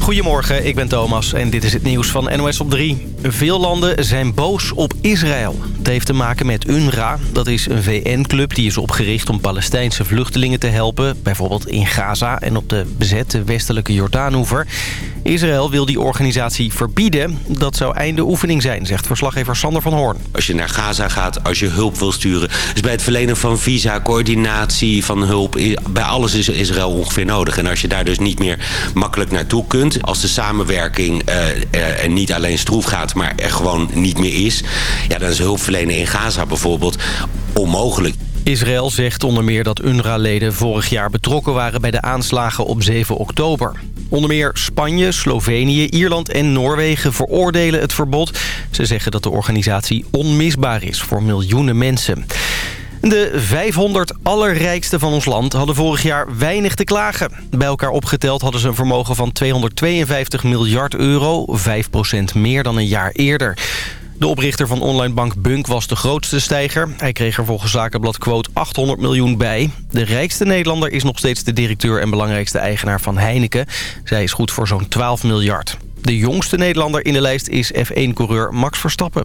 Goedemorgen, ik ben Thomas en dit is het nieuws van NOS op 3. Veel landen zijn boos op Israël. Het heeft te maken met UNRWA. Dat is een VN-club die is opgericht om Palestijnse vluchtelingen te helpen. Bijvoorbeeld in Gaza en op de bezette westelijke Jordaanhoever. Israël wil die organisatie verbieden. Dat zou einde oefening zijn, zegt verslaggever Sander van Hoorn. Als je naar Gaza gaat, als je hulp wil sturen... dus bij het verlenen van visa, coördinatie van hulp... bij alles is Israël ongeveer nodig. En als je daar dus niet meer makkelijk naartoe kunt... als de samenwerking uh, niet alleen stroef gaat, maar er gewoon niet meer is... ja, dan is hulpverlenen in Gaza bijvoorbeeld onmogelijk. Israël zegt onder meer dat UNRWA-leden vorig jaar betrokken waren bij de aanslagen op 7 oktober. Onder meer Spanje, Slovenië, Ierland en Noorwegen veroordelen het verbod. Ze zeggen dat de organisatie onmisbaar is voor miljoenen mensen. De 500 allerrijkste van ons land hadden vorig jaar weinig te klagen. Bij elkaar opgeteld hadden ze een vermogen van 252 miljard euro, 5% meer dan een jaar eerder. De oprichter van online bank Bunk was de grootste stijger. Hij kreeg er volgens Zakenblad quote 800 miljoen bij. De rijkste Nederlander is nog steeds de directeur en belangrijkste eigenaar van Heineken. Zij is goed voor zo'n 12 miljard. De jongste Nederlander in de lijst is F1-coureur Max Verstappen.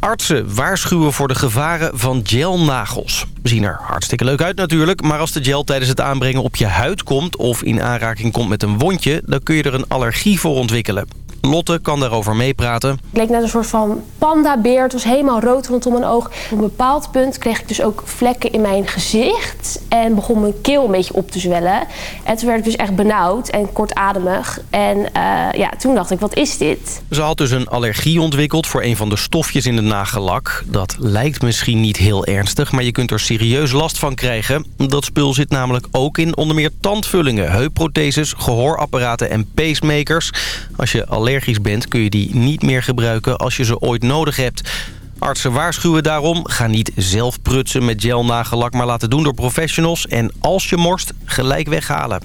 Artsen waarschuwen voor de gevaren van gelnagels. Zien er hartstikke leuk uit natuurlijk, maar als de gel tijdens het aanbrengen op je huid komt... of in aanraking komt met een wondje, dan kun je er een allergie voor ontwikkelen. Lotte kan daarover meepraten. Ik leek net een soort van pandabeer. Het was helemaal rood rondom mijn oog. Op een bepaald punt kreeg ik dus ook vlekken in mijn gezicht. En begon mijn keel een beetje op te zwellen. En toen werd ik dus echt benauwd en kortademig. En uh, ja, toen dacht ik, wat is dit? Ze had dus een allergie ontwikkeld voor een van de stofjes in de nagellak. Dat lijkt misschien niet heel ernstig, maar je kunt er serieus last van krijgen. Dat spul zit namelijk ook in onder meer tandvullingen, heupprotheses, gehoorapparaten en pacemakers. Als je allergisch bent... kun je die niet meer gebruiken als je ze ooit nodig hebt. Artsen waarschuwen daarom. Ga niet zelf prutsen met gel nagellak, maar laten doen door professionals. En als je morst, gelijk weghalen.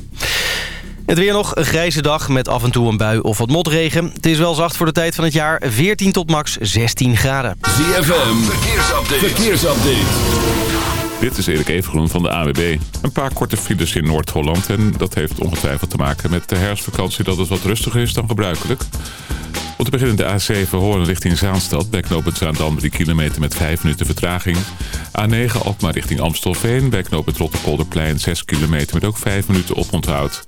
Het weer nog een grijze dag met af en toe een bui of wat motregen. Het is wel zacht voor de tijd van het jaar. 14 tot max 16 graden. ZFM, verkeersupdate. verkeersupdate. Dit is Erik Evengroen van de AWB. Een paar korte files in Noord-Holland. En dat heeft ongetwijfeld te maken met de herfstvakantie dat het wat rustiger is dan gebruikelijk. Beginnen de A7 Hoorn richting Zaanstad. Bij knooppunt Zaandam 3 kilometer met 5 minuten vertraging. A9 Alkmaar richting Amstelveen. Bij knooppunt Rotterpolderplein 6 kilometer met ook 5 minuten oponthoud.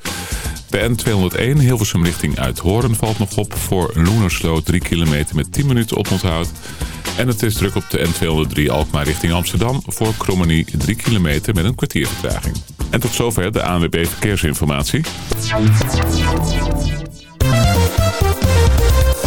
De N201 Hilversum richting Uithoorn valt nog op voor Loenersloot 3 kilometer met 10 minuten oponthoud. En het is druk op de N203 Alkmaar richting Amsterdam voor Krommenie 3 kilometer met een kwartier vertraging. En tot zover de ANWB Verkeersinformatie.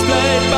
displayed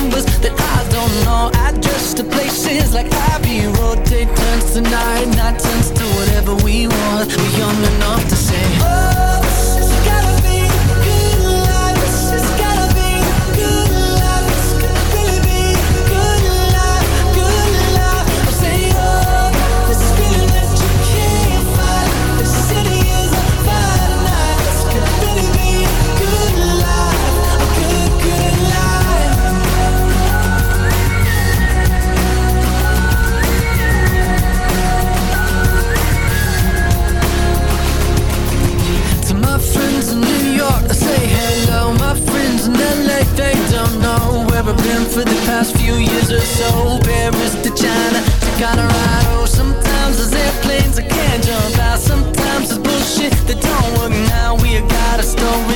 numbers that I don't know. Address to places like Abbey Road Take turns tonight, Night turns to whatever we want. We're young enough to say oh So Paris to China to oh, Colorado. Sometimes there's airplanes I can't jump out. Sometimes it's bullshit that don't work now. We got a story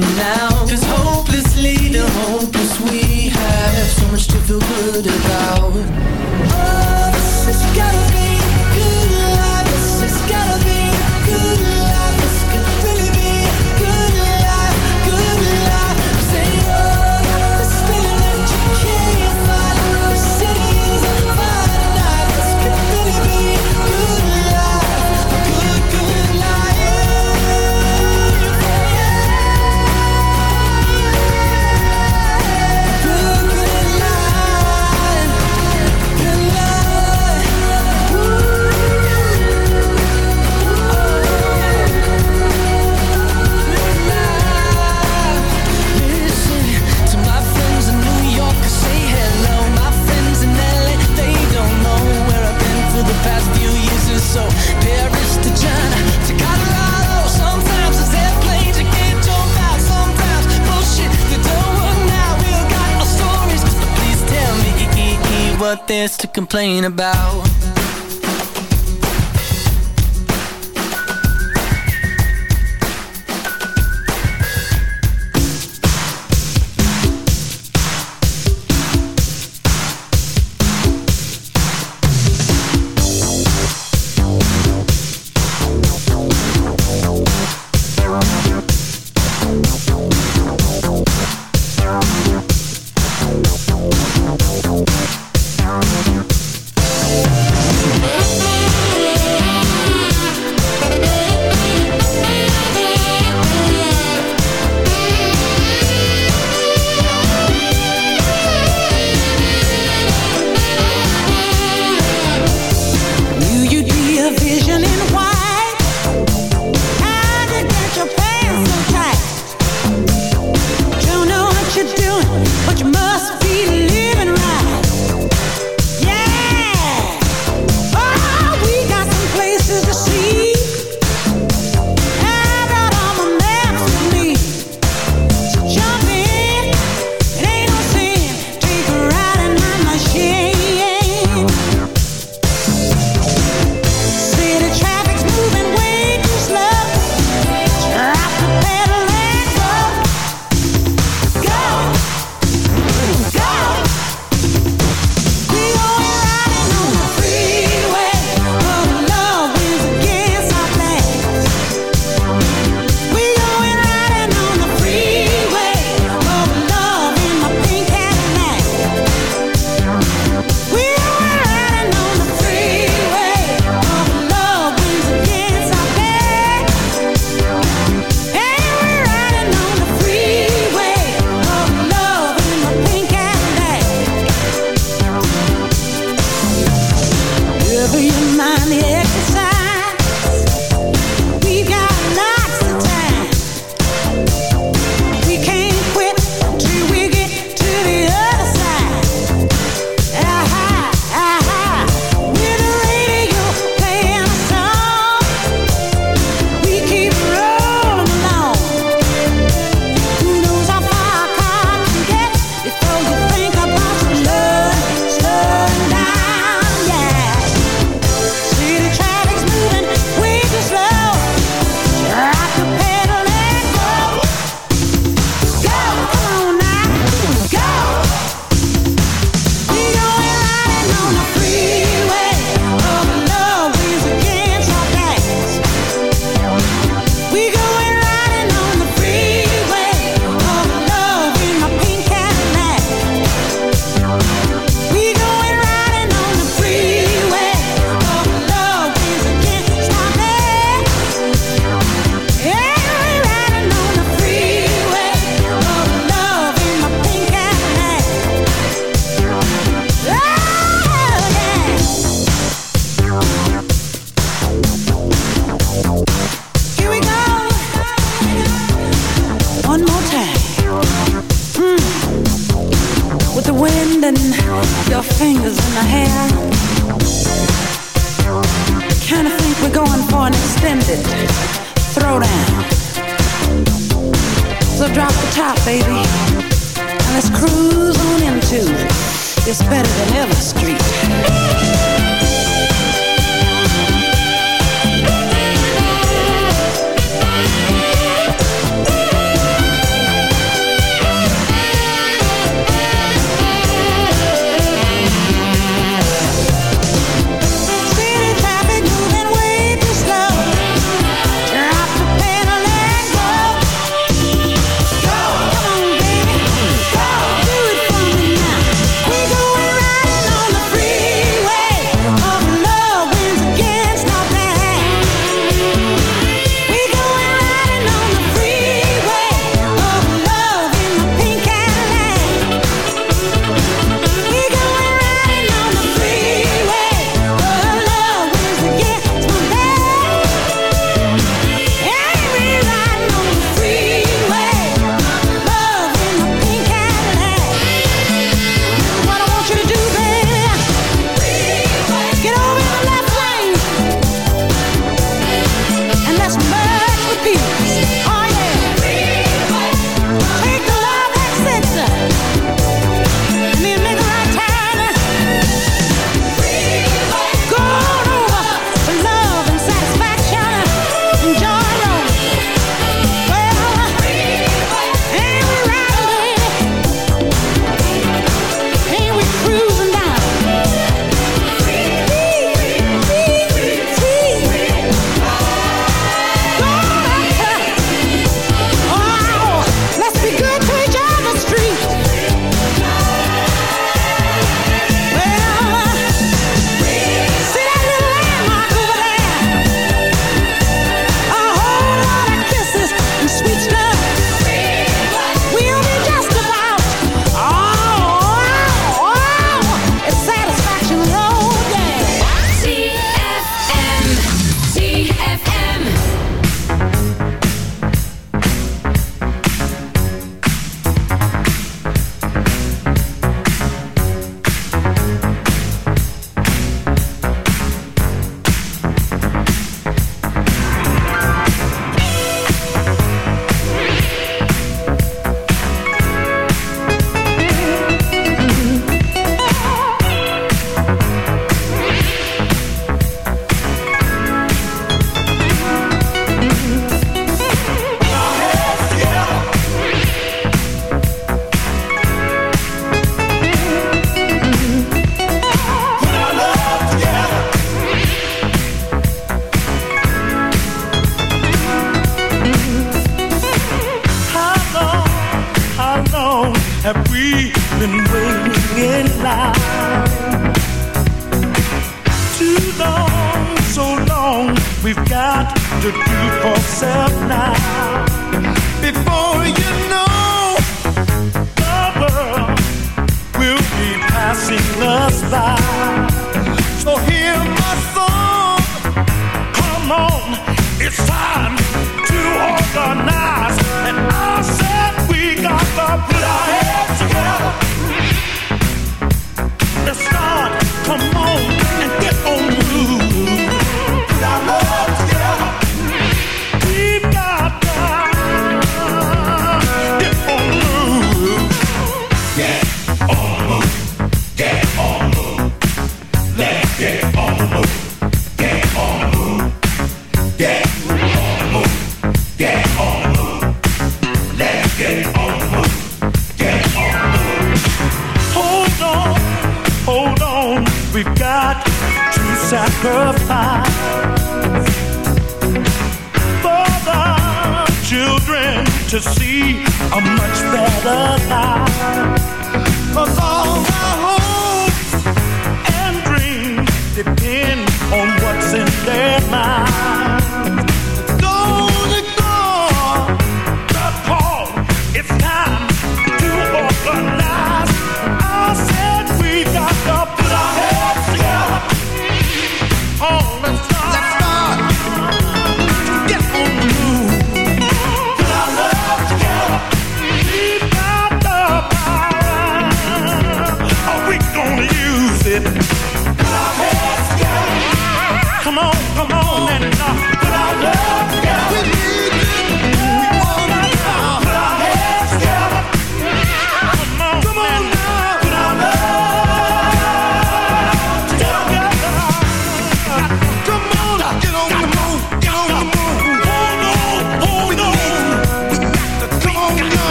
now complain about.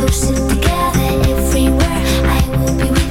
Loosen together everywhere. I will be.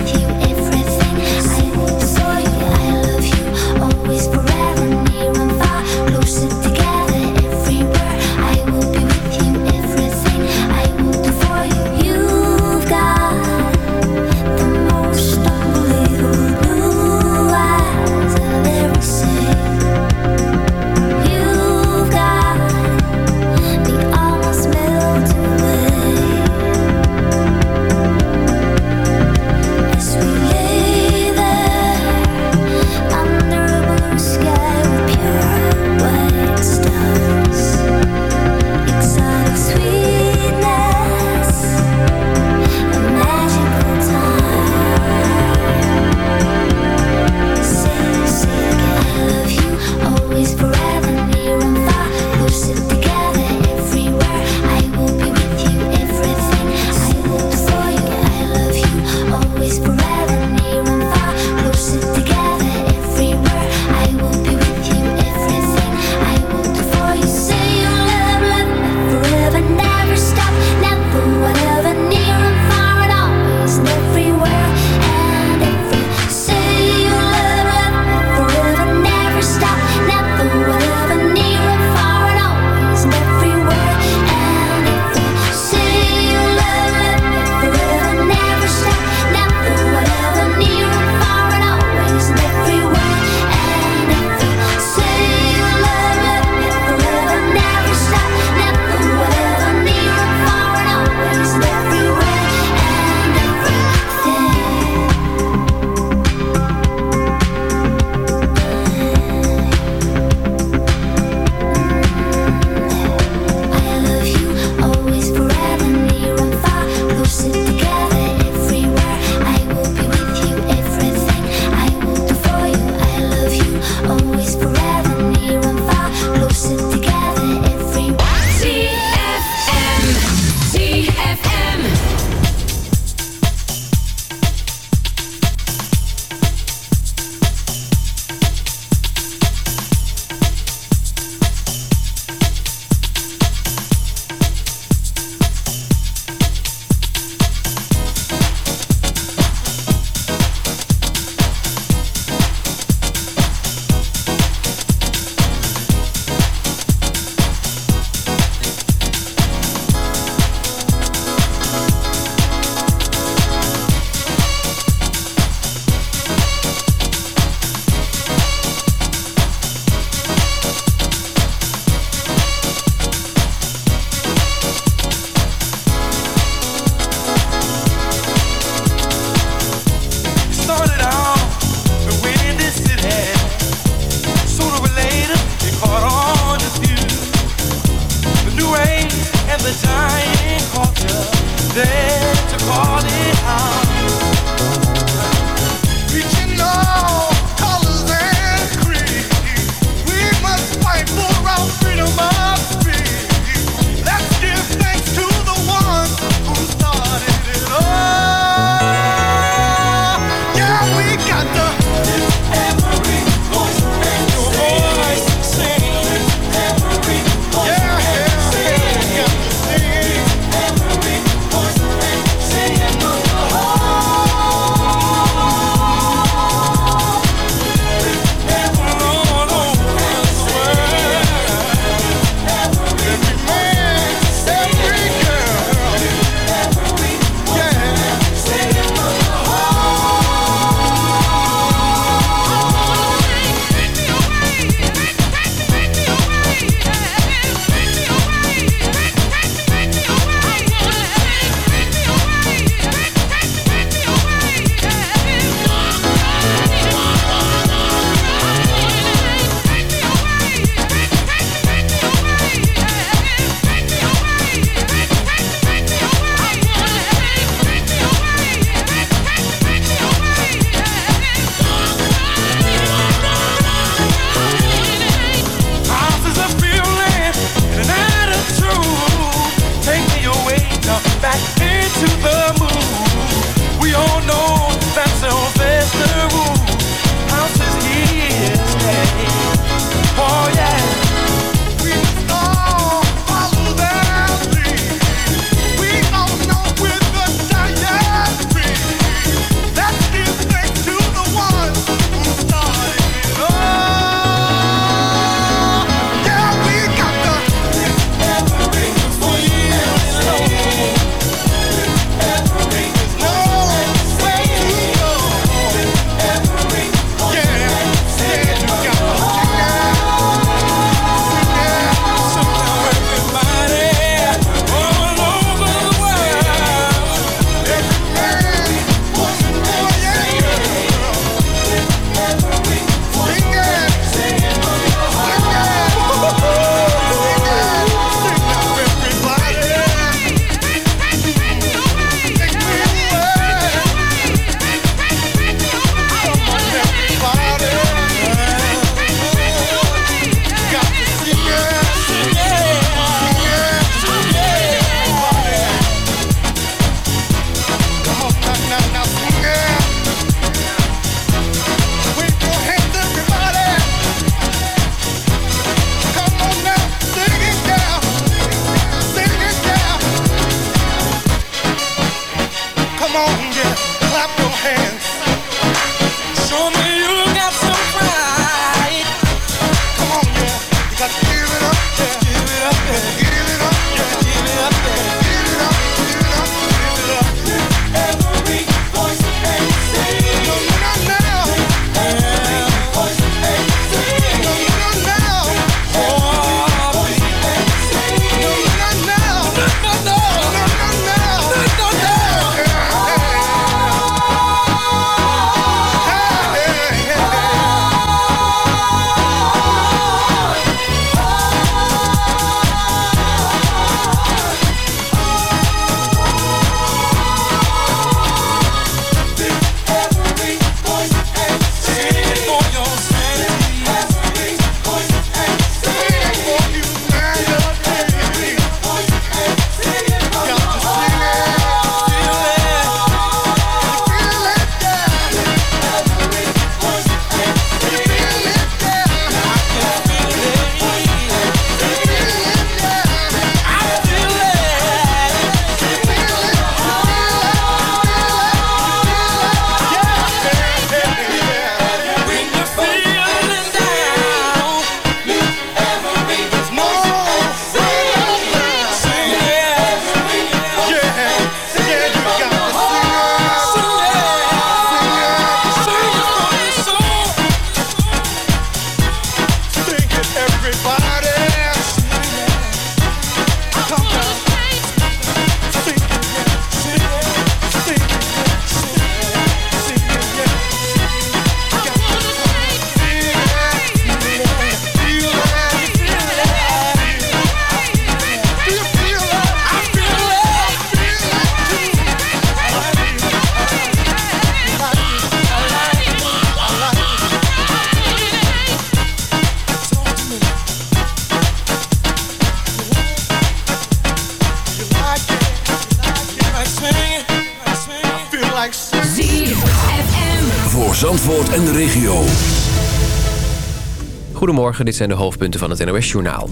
Dit zijn de hoofdpunten van het NOS-journaal.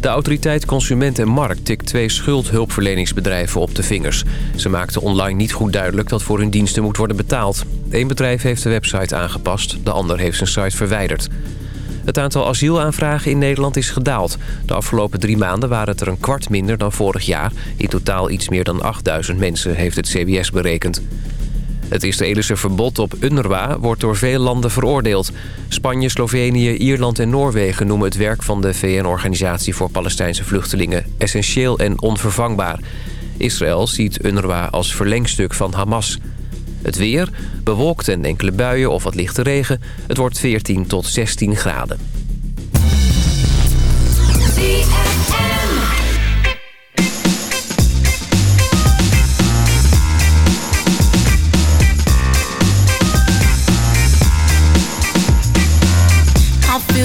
De autoriteit Consument en Markt tikt twee schuldhulpverleningsbedrijven op de vingers. Ze maakten online niet goed duidelijk dat voor hun diensten moet worden betaald. Eén bedrijf heeft de website aangepast, de ander heeft zijn site verwijderd. Het aantal asielaanvragen in Nederland is gedaald. De afgelopen drie maanden waren het er een kwart minder dan vorig jaar. In totaal iets meer dan 8000 mensen, heeft het CBS berekend. Het Israëlische verbod op UNRWA wordt door veel landen veroordeeld. Spanje, Slovenië, Ierland en Noorwegen noemen het werk van de VN-organisatie voor Palestijnse vluchtelingen essentieel en onvervangbaar. Israël ziet UNRWA als verlengstuk van Hamas. Het weer, bewolkt en enkele buien of wat lichte regen. Het wordt 14 tot 16 graden.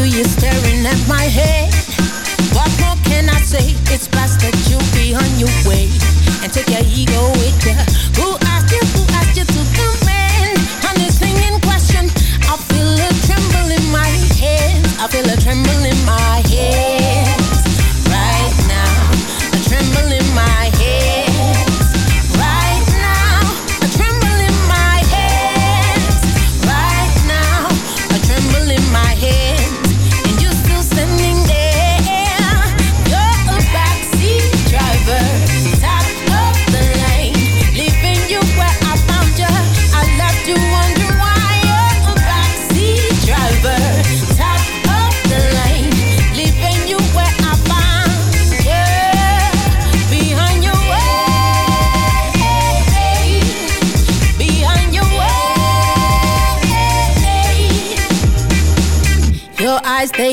You're staring at my head? What more can I say? It's that you be on your way and take your ego with you. Who asked you? Who asked you to on this question? I feel a tremble in my head. I feel a tremble in my head.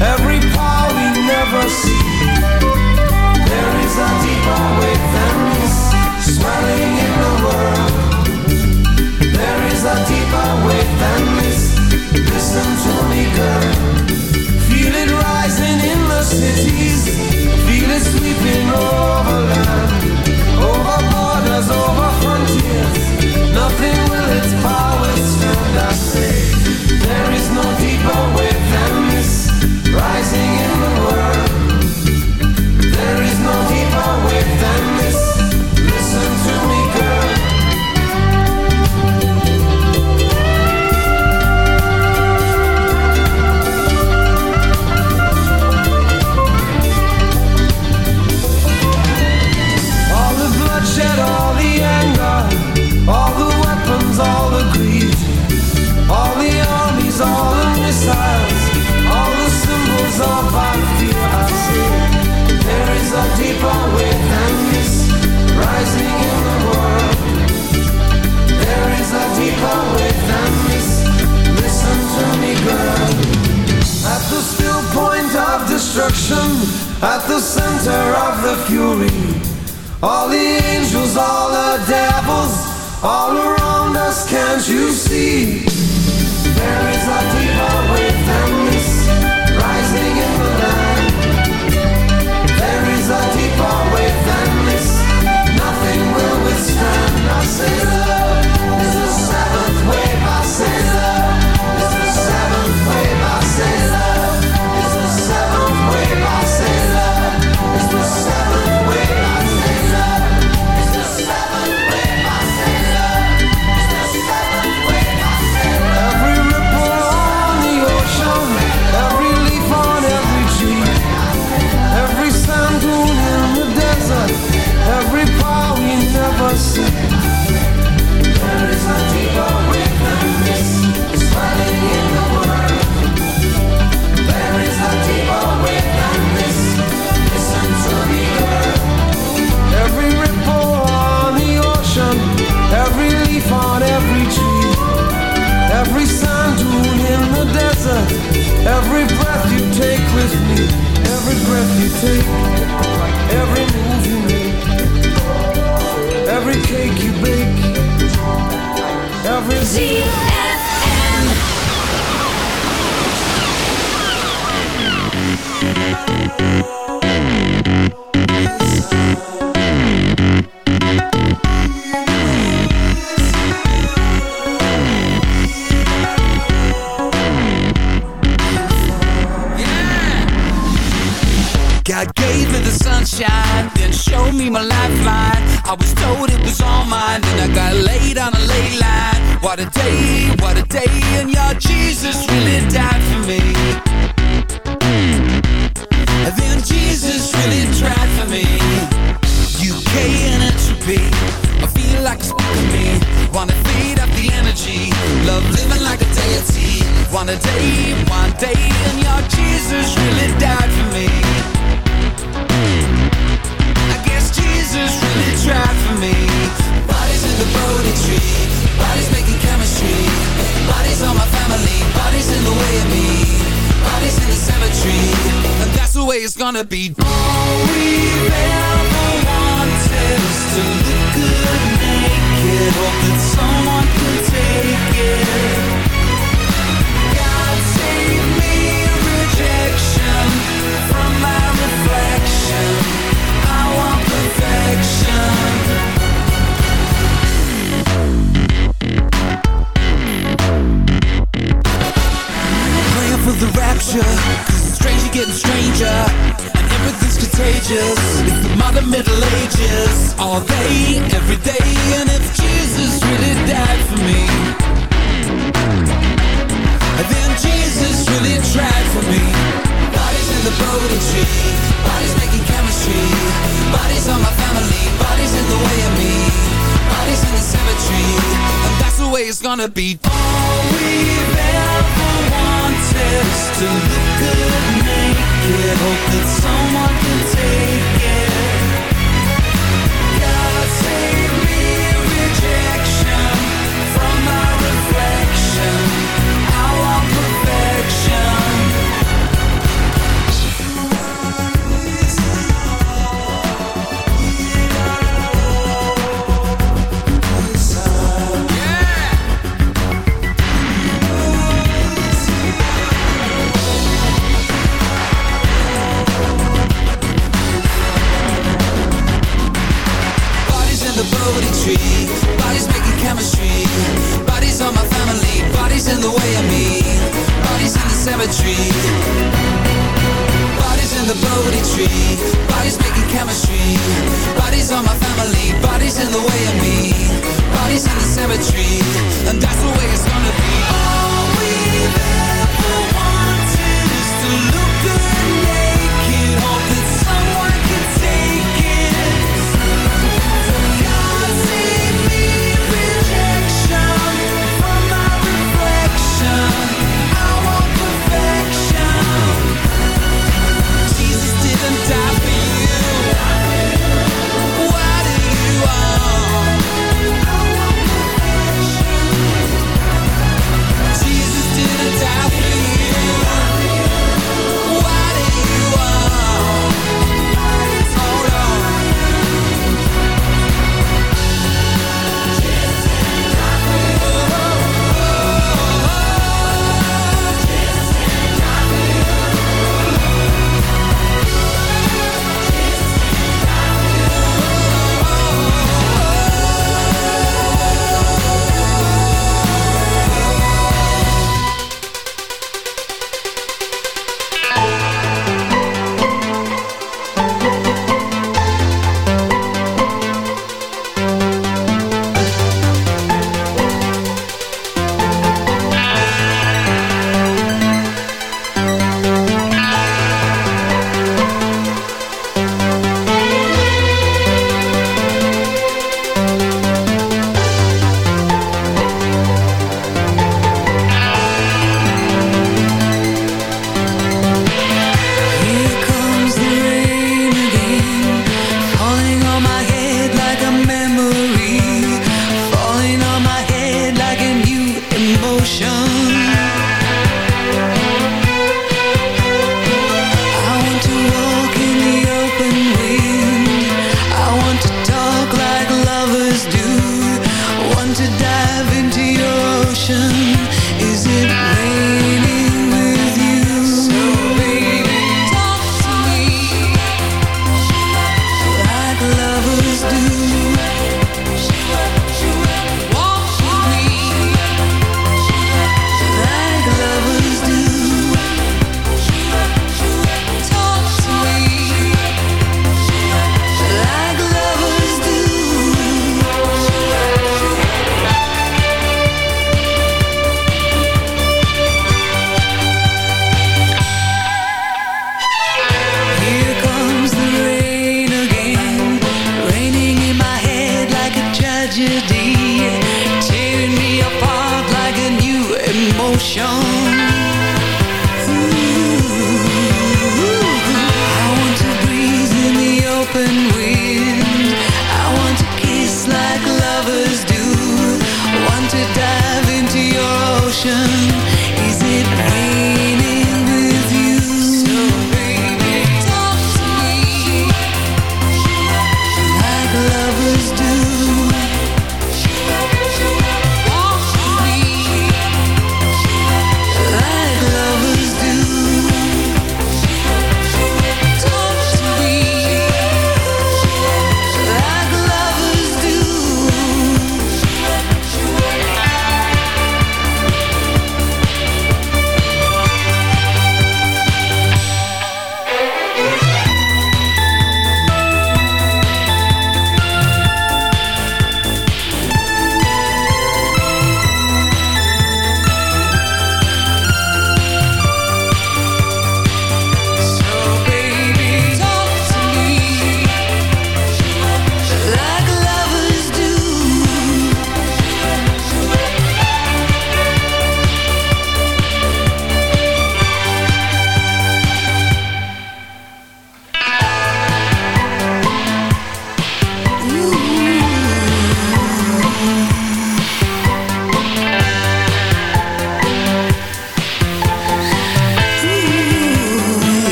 every power we never see. There is a deeper way than this, swelling in the world. There is a deeper way than this. Listen to me, girl. Feel it rising in the cities, feel it sweeping over land, over borders, over frontiers. Nothing will its power stand. I say. There is no Listen to me, girl. At the still point of destruction, at the center of the fury, all the angels, all the devils, all around us, can't you see? There is a deep every move you make, every cake you bake, every. See was told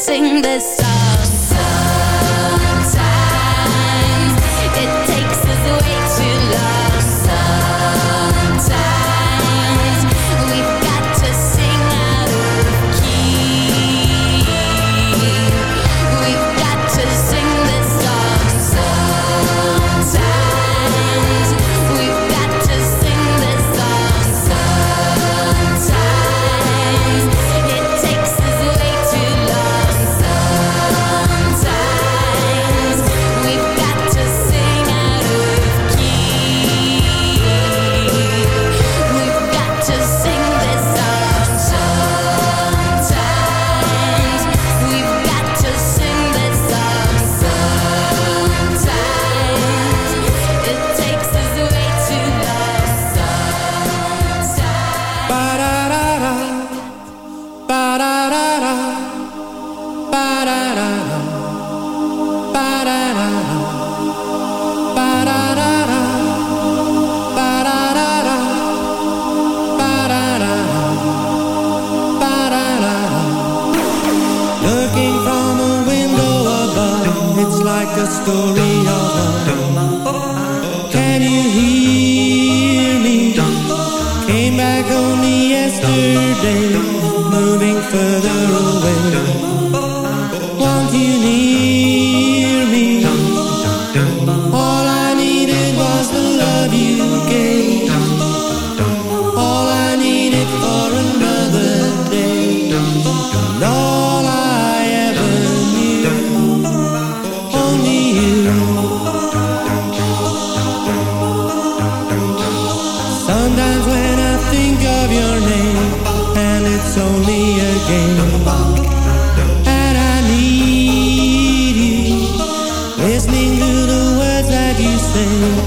sing this song. Sometimes when I think of your name, and it's only a game. And I need you, listening to the words that you say.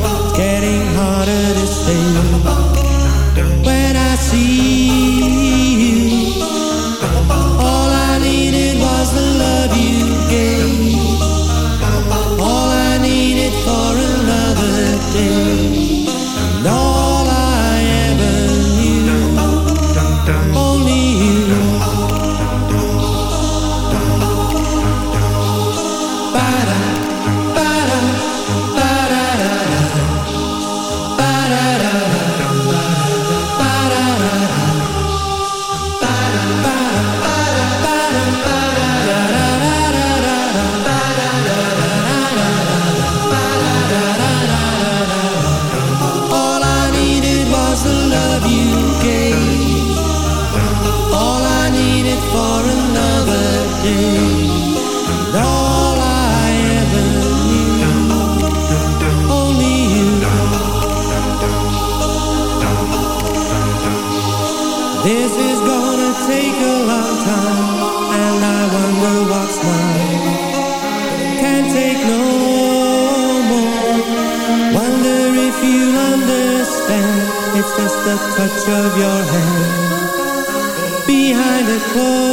cool